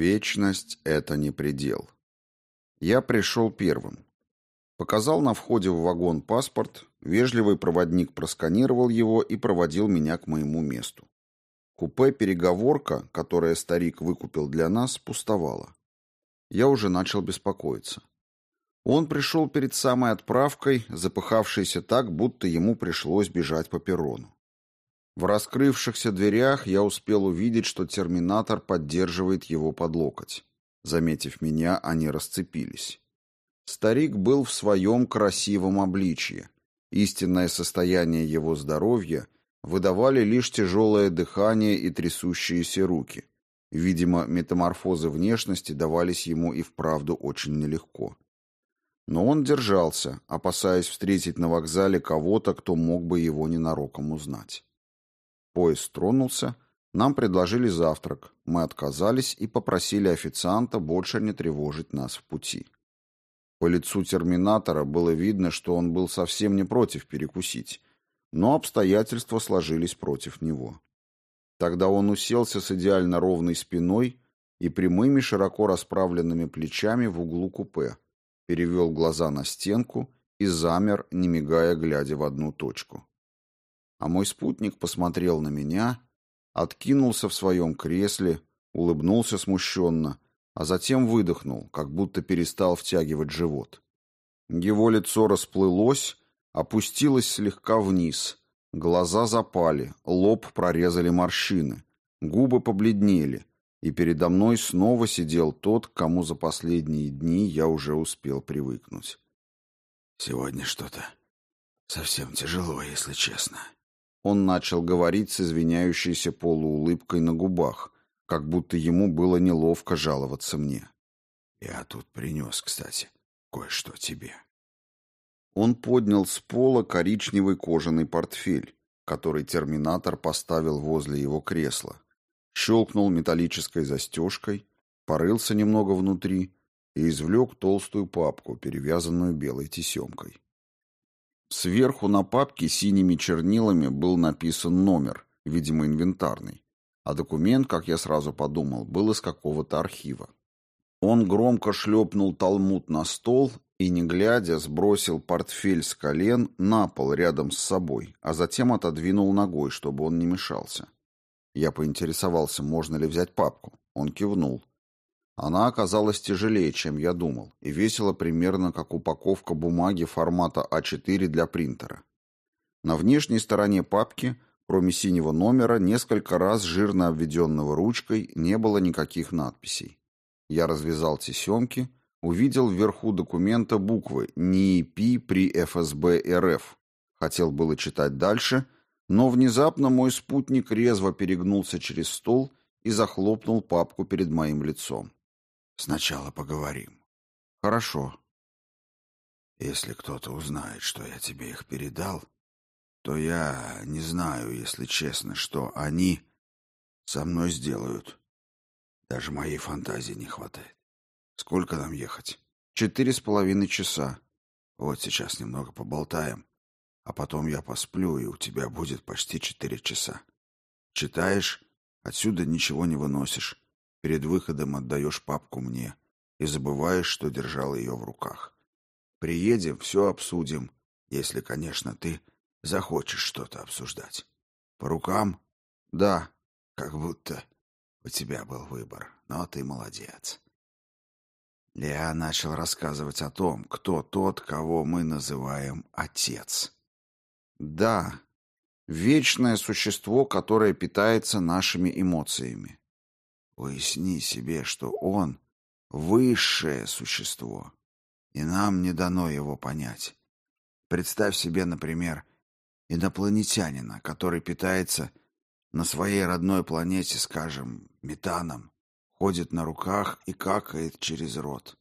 Вечность — это не предел. Я пришел первым. Показал на входе в вагон паспорт, вежливый проводник просканировал его и проводил меня к моему месту. Купе-переговорка, которое старик выкупил для нас, пустовало. Я уже начал беспокоиться. Он пришел перед самой отправкой, запыхавшийся так, будто ему пришлось бежать по перрону. В раскрывшихся дверях я успел увидеть, что терминатор поддерживает его под локоть. Заметив меня, они расцепились. Старик был в своем красивом обличье. Истинное состояние его здоровья выдавали лишь тяжелое дыхание и трясущиеся руки. Видимо, метаморфозы внешности давались ему и вправду очень нелегко. Но он держался, опасаясь встретить на вокзале кого-то, кто мог бы его ненароком узнать. Поезд тронулся, нам предложили завтрак, мы отказались и попросили официанта больше не тревожить нас в пути. По лицу терминатора было видно, что он был совсем не против перекусить, но обстоятельства сложились против него. Тогда он уселся с идеально ровной спиной и прямыми широко расправленными плечами в углу купе, перевел глаза на стенку и замер, не мигая, глядя в одну точку. А мой спутник посмотрел на меня, откинулся в своем кресле, улыбнулся смущенно, а затем выдохнул, как будто перестал втягивать живот. Его лицо расплылось, опустилось слегка вниз, глаза запали, лоб прорезали морщины, губы побледнели, и передо мной снова сидел тот, к кому за последние дни я уже успел привыкнуть. «Сегодня что-то совсем тяжело, если честно», он начал говорить с извиняющейся полуулыбкой на губах, как будто ему было неловко жаловаться мне. «Я тут принес, кстати, кое-что тебе». Он поднял с пола коричневый кожаный портфель, который терминатор поставил возле его кресла, щелкнул металлической застежкой, порылся немного внутри и извлек толстую папку, перевязанную белой тесемкой. Сверху на папке синими чернилами был написан номер, видимо, инвентарный, а документ, как я сразу подумал, был из какого-то архива. Он громко шлепнул талмуд на стол и, не глядя, сбросил портфель с колен на пол рядом с собой, а затем отодвинул ногой, чтобы он не мешался. Я поинтересовался, можно ли взять папку. Он кивнул. Она оказалась тяжелее, чем я думал, и весила примерно как упаковка бумаги формата А4 для принтера. На внешней стороне папки, кроме синего номера, несколько раз жирно обведенного ручкой, не было никаких надписей. Я развязал тесемки, увидел вверху документа буквы НИИП при ФСБ РФ. Хотел было читать дальше, но внезапно мой спутник резво перегнулся через стол и захлопнул папку перед моим лицом. Сначала поговорим. Хорошо. Если кто-то узнает, что я тебе их передал, то я не знаю, если честно, что они со мной сделают. Даже моей фантазии не хватает. Сколько нам ехать? Четыре с половиной часа. Вот сейчас немного поболтаем, а потом я посплю, и у тебя будет почти четыре часа. Читаешь, отсюда ничего не выносишь. Перед выходом отдаешь папку мне и забываешь, что держал ее в руках. Приедем, все обсудим, если, конечно, ты захочешь что-то обсуждать. По рукам? Да, как будто у тебя был выбор, но ты молодец. Я начал рассказывать о том, кто тот, кого мы называем отец. Да, вечное существо, которое питается нашими эмоциями. Уясни себе, что он — высшее существо, и нам не дано его понять. Представь себе, например, инопланетянина, который питается на своей родной планете, скажем, метаном, ходит на руках и какает через рот.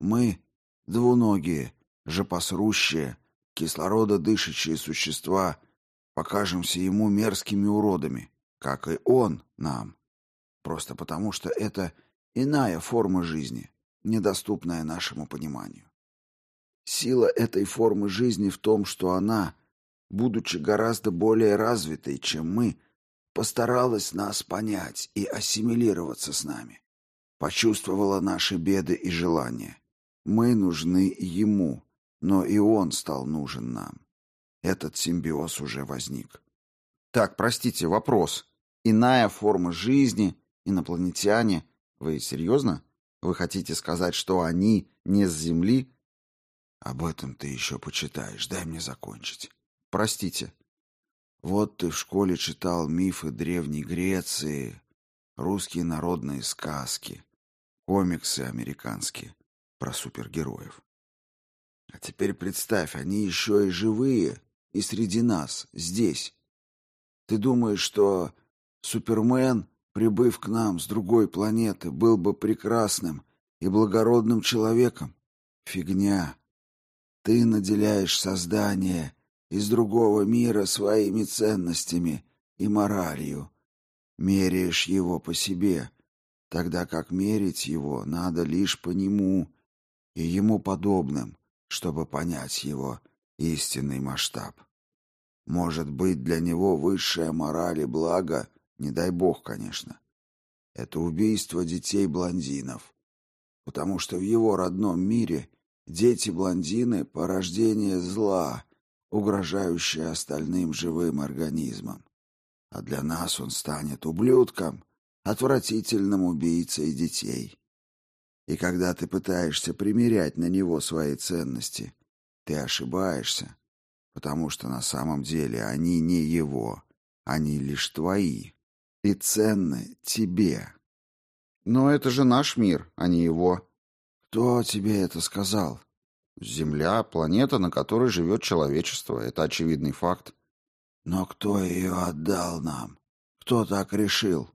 Мы — двуногие, жопосрущие, кислорододышащие существа — покажемся ему мерзкими уродами, как и он нам. Просто потому, что это иная форма жизни, недоступная нашему пониманию. Сила этой формы жизни в том, что она, будучи гораздо более развитой, чем мы, постаралась нас понять и ассимилироваться с нами. почувствовала наши беды и желания. Мы нужны ему, но и он стал нужен нам. Этот симбиоз уже возник. Так, простите, вопрос. Иная форма жизни, инопланетяне. Вы серьезно? Вы хотите сказать, что они не с Земли? Об этом ты еще почитаешь. Дай мне закончить. Простите. Вот ты в школе читал мифы Древней Греции, русские народные сказки, комиксы американские про супергероев. А теперь представь, они еще и живые, и среди нас, здесь. Ты думаешь, что Супермен, прибыв к нам с другой планеты, был бы прекрасным и благородным человеком? Фигня. Ты наделяешь создание из другого мира своими ценностями и моралью. Меряешь его по себе, тогда как мерить его надо лишь по нему и ему подобным, чтобы понять его истинный масштаб. Может быть, для него высшая мораль и благо, не дай бог, конечно, это убийство детей-блондинов, потому что в его родном мире дети-блондины — порождение зла, угрожающее остальным живым организмам. А для нас он станет ублюдком, отвратительным убийцей детей. И когда ты пытаешься примерять на него свои ценности, ты ошибаешься, потому что на самом деле они не его, они лишь твои и ценны тебе. Но это же наш мир, а не его. Кто тебе это сказал? Земля — планета, на которой живет человечество. Это очевидный факт. Но кто ее отдал нам? Кто так решил?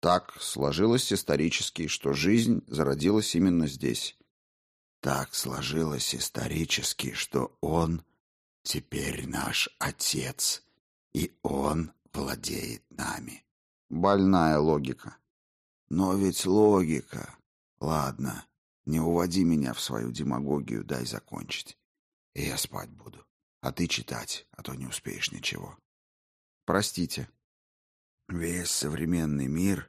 Так сложилось исторически, что жизнь зародилась именно здесь. Так сложилось исторически, что он теперь наш отец, и он владеет нами. Больная логика. Но ведь логика. Ладно, не уводи меня в свою демагогию, дай закончить. И я спать буду. А ты читать, а то не успеешь ничего. Простите. Весь современный мир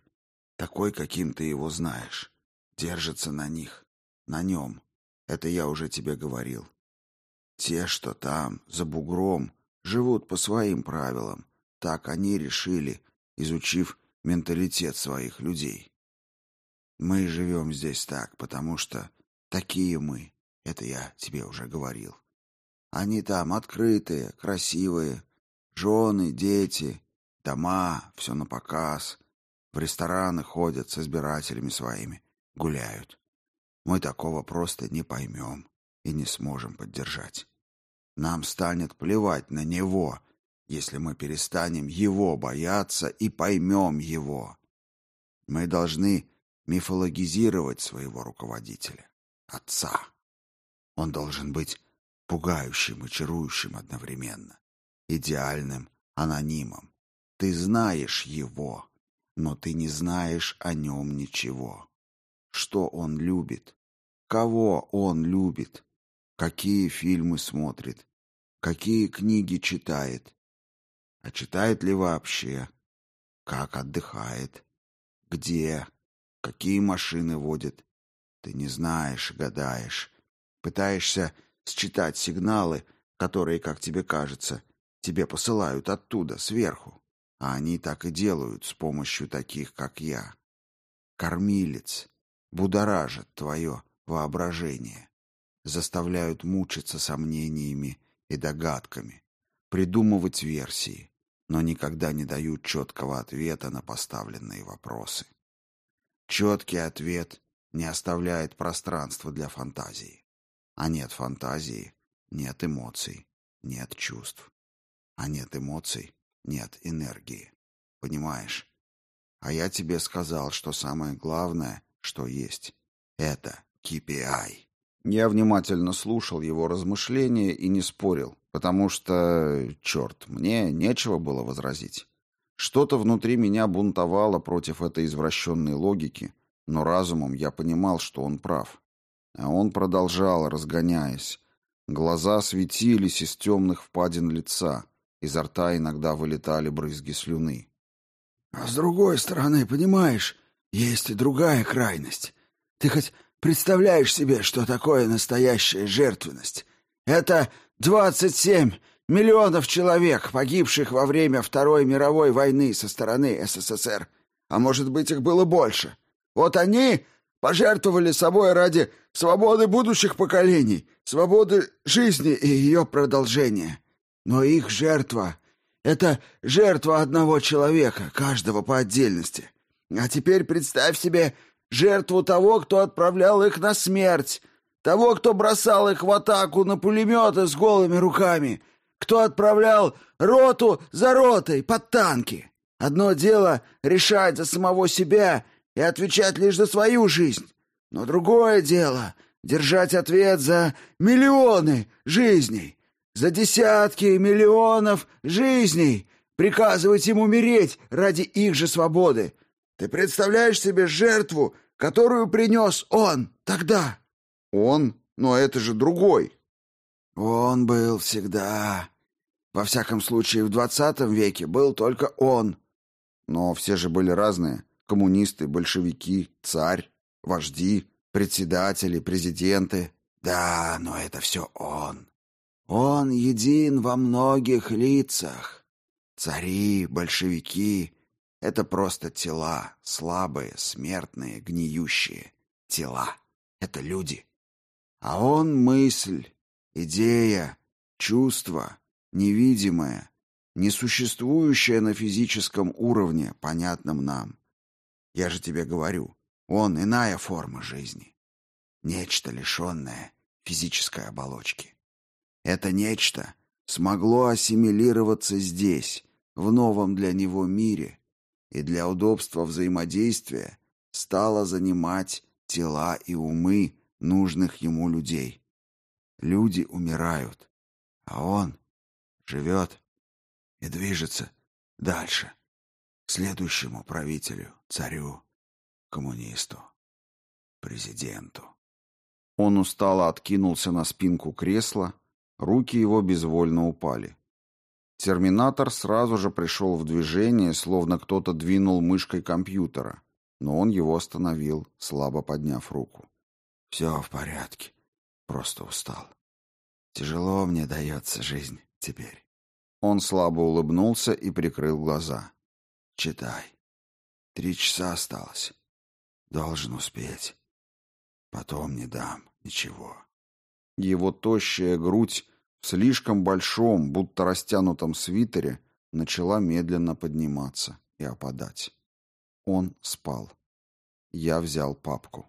такой, каким ты его знаешь. Держится на них. На нем. Это я уже тебе говорил. Те, что там, за бугром, живут по своим правилам. Так они решили, изучив менталитет своих людей. Мы живем здесь так, потому что такие мы. Это я тебе уже говорил. Они там открытые, красивые, жены, дети, дома, все на показ. В рестораны ходят с избирателями своими, гуляют. Мы такого просто не поймем и не сможем поддержать. Нам станет плевать на него, если мы перестанем его бояться и поймем его. Мы должны мифологизировать своего руководителя, отца. Он должен быть пугающим и чарующим одновременно, идеальным анонимом. Ты знаешь его, но ты не знаешь о нем ничего. Что он любит? Кого он любит? Какие фильмы смотрит? Какие книги читает? А читает ли вообще? Как отдыхает? Где? Какие машины водит? Ты не знаешь, гадаешь. Пытаешься считать сигналы, которые, как тебе кажется, тебе посылают оттуда, сверху. А они так и делают с помощью таких, как я. Кормилец будоражат твое воображение, заставляют мучиться сомнениями и догадками, придумывать версии, но никогда не дают четкого ответа на поставленные вопросы. Четкий ответ не оставляет пространства для фантазии. А нет фантазии, нет эмоций, нет чувств. А нет эмоций, нет энергии. Понимаешь? А я тебе сказал, что самое главное, что есть, это KPI. Я внимательно слушал его размышления и не спорил, потому что, черт, мне нечего было возразить. Что-то внутри меня бунтовало против этой извращенной логики, но разумом я понимал, что он прав. А он продолжал, разгоняясь. Глаза светились из темных впадин лица. Изо рта иногда вылетали брызги слюны. «А с другой стороны, понимаешь, есть и другая крайность. Ты хоть представляешь себе, что такое настоящая жертвенность? Это двадцать семь миллионов человек, погибших во время Второй мировой войны со стороны СССР. А может быть, их было больше. Вот они пожертвовали собой ради свободы будущих поколений, свободы жизни и ее продолжения. Но их жертва — это жертва одного человека, каждого по отдельности. А теперь представь себе жертву того, кто отправлял их на смерть, того, кто бросал их в атаку на пулеметы с голыми руками, кто отправлял роту за ротой под танки. Одно дело решать за самого себя и отвечать лишь за свою жизнь, но другое дело — держать ответ за миллионы жизней, за десятки миллионов жизней, приказывать им умереть ради их же свободы. Ты представляешь себе жертву, которую принес он тогда? Он? Но это же другой. Он был всегда. Во всяком случае, в двадцатом веке был только он. Но все же были разные. Коммунисты, большевики, царь, вожди, председатели, президенты. Да, но это все он. Он един во многих лицах. Цари, большевики — это просто тела, слабые, смертные, гниющие. Тела — это люди. А он — мысль, идея, чувство, невидимое, несуществующее на физическом уровне, понятном нам. Я же тебе говорю, он иная форма жизни. Нечто, лишенное физической оболочки. Это нечто смогло ассимилироваться здесь, в новом для него мире, и для удобства взаимодействия стало занимать тела и умы нужных ему людей. Люди умирают, а он живет и движется дальше, к следующему правителю, царю, коммунисту, президенту. Он устало откинулся на спинку кресла, руки его безвольно упали. Терминатор сразу же пришел в движение, словно кто-то двинул мышкой компьютера, но он его остановил, слабо подняв руку. «Все в порядке. Просто устал. Тяжело мне дается жизнь теперь». Он слабо улыбнулся и прикрыл глаза. «Читай. Три часа осталось. Должен успеть. Потом не дам ничего». Его тощая грудь слишком большом, будто растянутом свитере начала медленно подниматься и опадать. Он спал. Я взял папку.